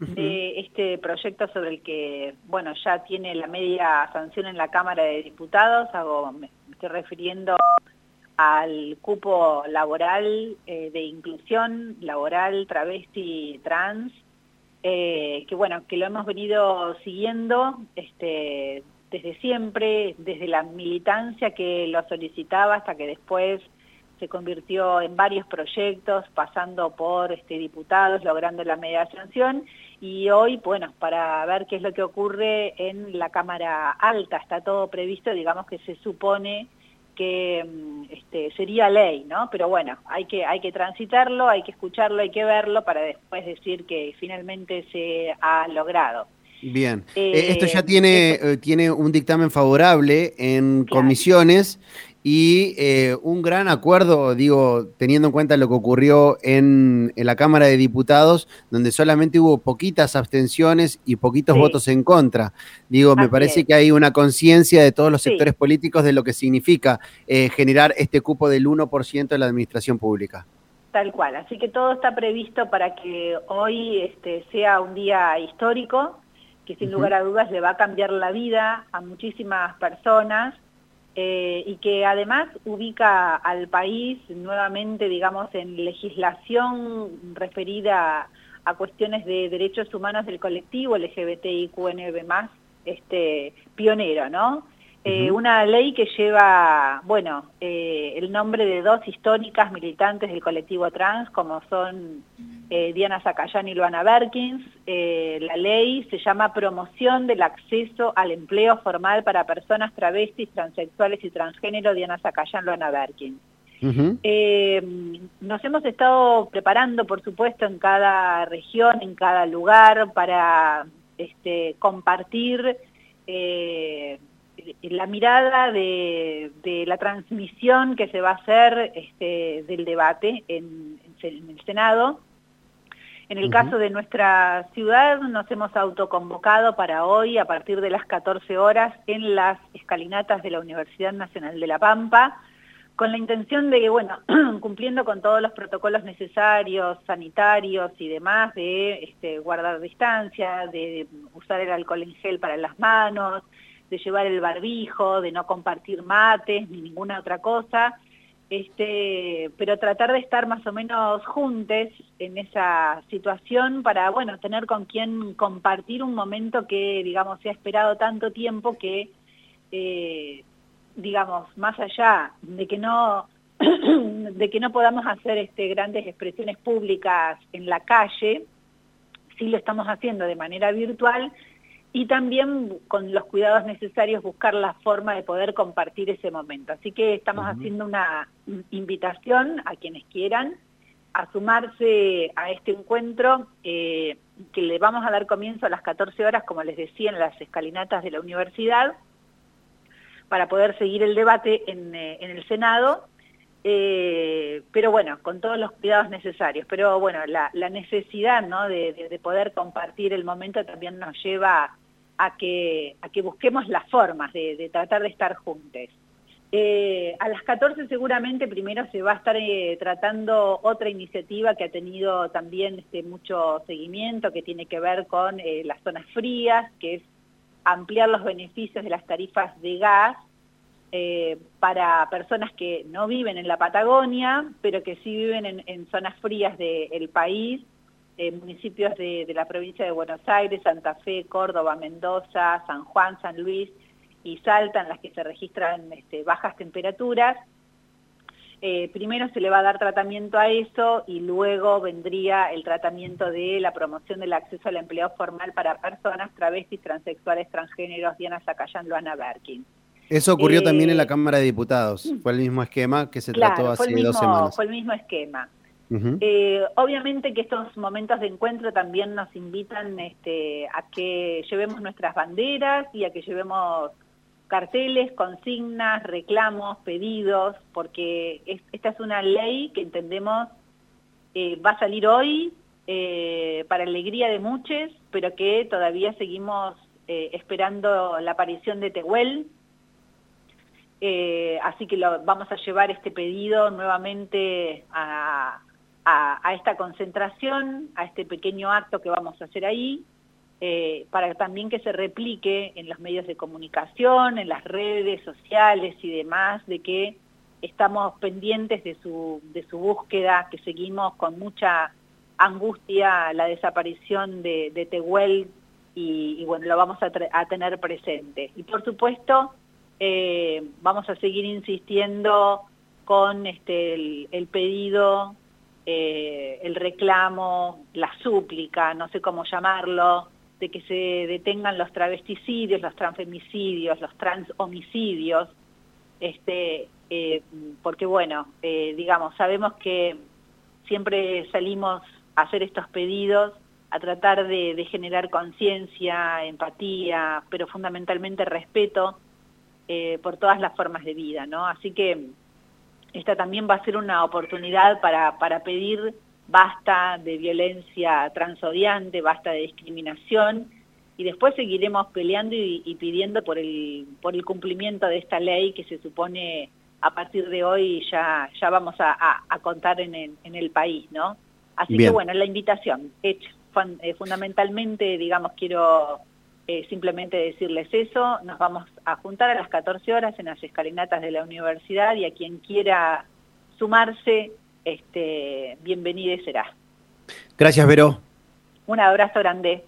de este proyecto sobre el que, bueno, ya tiene la media sanción en la Cámara de Diputados, hago, me estoy refiriendo al cupo laboral eh, de inclusión laboral travesti trans, eh, que bueno, que lo hemos venido siguiendo este, desde siempre, desde la militancia que lo solicitaba hasta que después se convirtió en varios proyectos, pasando por este, diputados, logrando la media sanción, y hoy, bueno, para ver qué es lo que ocurre en la Cámara Alta, está todo previsto, digamos que se supone que mm, este, sería ley, ¿no? Pero bueno, hay que, hay que transitarlo, hay que escucharlo, hay que verlo para después decir que finalmente se ha logrado. Bien, eh, esto ya tiene, eh, tiene un dictamen favorable en comisiones y eh, un gran acuerdo, digo, teniendo en cuenta lo que ocurrió en, la Cámara de Diputados, donde solamente hubo poquitas abstenciones y poquitos votos en contra. Digo, me parece que hay una conciencia de todos los sectores políticos de lo que significa eh, generar este cupo del 1% de la administración pública. Tal cual, así que todo está previsto para que hoy este, sea un día histórico, que sin lugar a dudas le va a cambiar la vida a muchísimas personas, eh, y que además ubica al país nuevamente, digamos, en legislación referida a, cuestiones de derechos humanos del colectivo LGBTIQNB+, este, pionero, ¿no? Eh, una ley que lleva, bueno, eh, el nombre de dos históricas militantes del colectivo trans, como son eh, Diana Zacayán y Luana Berkins. la ley se llama Promoción del Acceso al Empleo Formal para Personas Travestis, Transexuales y Transgénero, Diana Zacayán, Luana Berkins. nos hemos estado preparando, por supuesto, en cada región, en cada lugar, para este, compartir la mirada de, la transmisión que se va a hacer este, del debate en, el Senado. En el caso de nuestra ciudad nos hemos autoconvocado para hoy a partir de las 14 horas en las escalinatas de la Universidad Nacional de La Pampa, con la intención de que, bueno, cumpliendo con todos los protocolos necesarios, sanitarios y demás, de este, guardar distancia, de usar el alcohol en gel para las manos, de llevar el barbijo, de no compartir mates ni ninguna otra cosa, este, pero tratar de estar más o menos juntos en esa situación para, bueno, tener con quien compartir un momento que, digamos, se ha esperado tanto tiempo que, eh, digamos, más allá de que no de que no podamos hacer este, grandes expresiones públicas en la calle, sí lo estamos haciendo de manera virtual, y también con los cuidados necesarios buscar la forma de poder compartir ese momento. Así que estamos haciendo una invitación a quienes quieran a sumarse a este encuentro eh, que le vamos a dar comienzo a las 14 horas, como les decía, en las escalinatas de la universidad, para poder seguir el debate en, eh, el Senado, eh, pero bueno, con todos los cuidados necesarios. Pero bueno, la, necesidad ¿no? de, poder compartir el momento también nos lleva a que, a que busquemos las formas de, tratar de estar juntos. Eh, a las 14 seguramente primero se va a estar eh, tratando otra iniciativa que ha tenido también este, mucho seguimiento, que tiene que ver con eh, las zonas frías, que es ampliar los beneficios de las tarifas de gas para personas que no viven en la Patagonia, pero que sí viven en, en zonas frías del país, municipios de, la provincia de Buenos Aires, Santa Fe, Córdoba, Mendoza, San Juan, San Luis y Salta, en las que se registran este, bajas temperaturas. Eh, primero se le va a dar tratamiento a eso y luego vendría el tratamiento de la promoción del acceso al empleo formal para personas travestis, transexuales, transgéneros, Diana Zacayán, Luana Berkin. Eso ocurrió también en la eh, Cámara de Diputados, fue el mismo esquema que se trató hace dos semanas. Fue el mismo esquema. Eh, obviamente que estos momentos de encuentro también nos invitan este, a que llevemos nuestras banderas y a que llevemos carteles, consignas, reclamos, pedidos, porque esta es una ley que entendemos eh, va a salir hoy eh, para alegría de muchos, pero que todavía seguimos esperando la aparición de Tehuel. así que lo, vamos a llevar este pedido nuevamente a, a, esta concentración, a este pequeño acto que vamos a hacer ahí, eh, para también que se replique en los medios de comunicación, en las redes sociales y demás, de que estamos pendientes de su, de su búsqueda, que seguimos con mucha angustia la desaparición de, Tehuel y, bueno, lo vamos a, tener presente. Y por supuesto, eh, vamos a seguir insistiendo con este, el, pedido, eh, el reclamo, la súplica, no sé cómo llamarlo, de que se detengan los travesticidios, los transfemicidios, los transhomicidios, este, eh, porque bueno, digamos, sabemos que siempre salimos hacer estos pedidos, a tratar de, generar conciencia, empatía, pero fundamentalmente respeto eh, por todas las formas de vida, ¿no? Así que esta también va a ser una oportunidad para, para pedir basta de violencia transodiante, basta de discriminación, y después seguiremos peleando y, pidiendo por el, por el cumplimiento de esta ley que se supone a partir de hoy ya, ya vamos a, contar en en el país, ¿no? Así que bueno, la invitación hecha. Eh, fundamentalmente, digamos, quiero eh, simplemente decirles eso. Nos vamos a juntar a las 14 horas en las escalinatas de la universidad y a quien quiera sumarse, este, bienvenido será. Gracias, Vero. Un abrazo grande.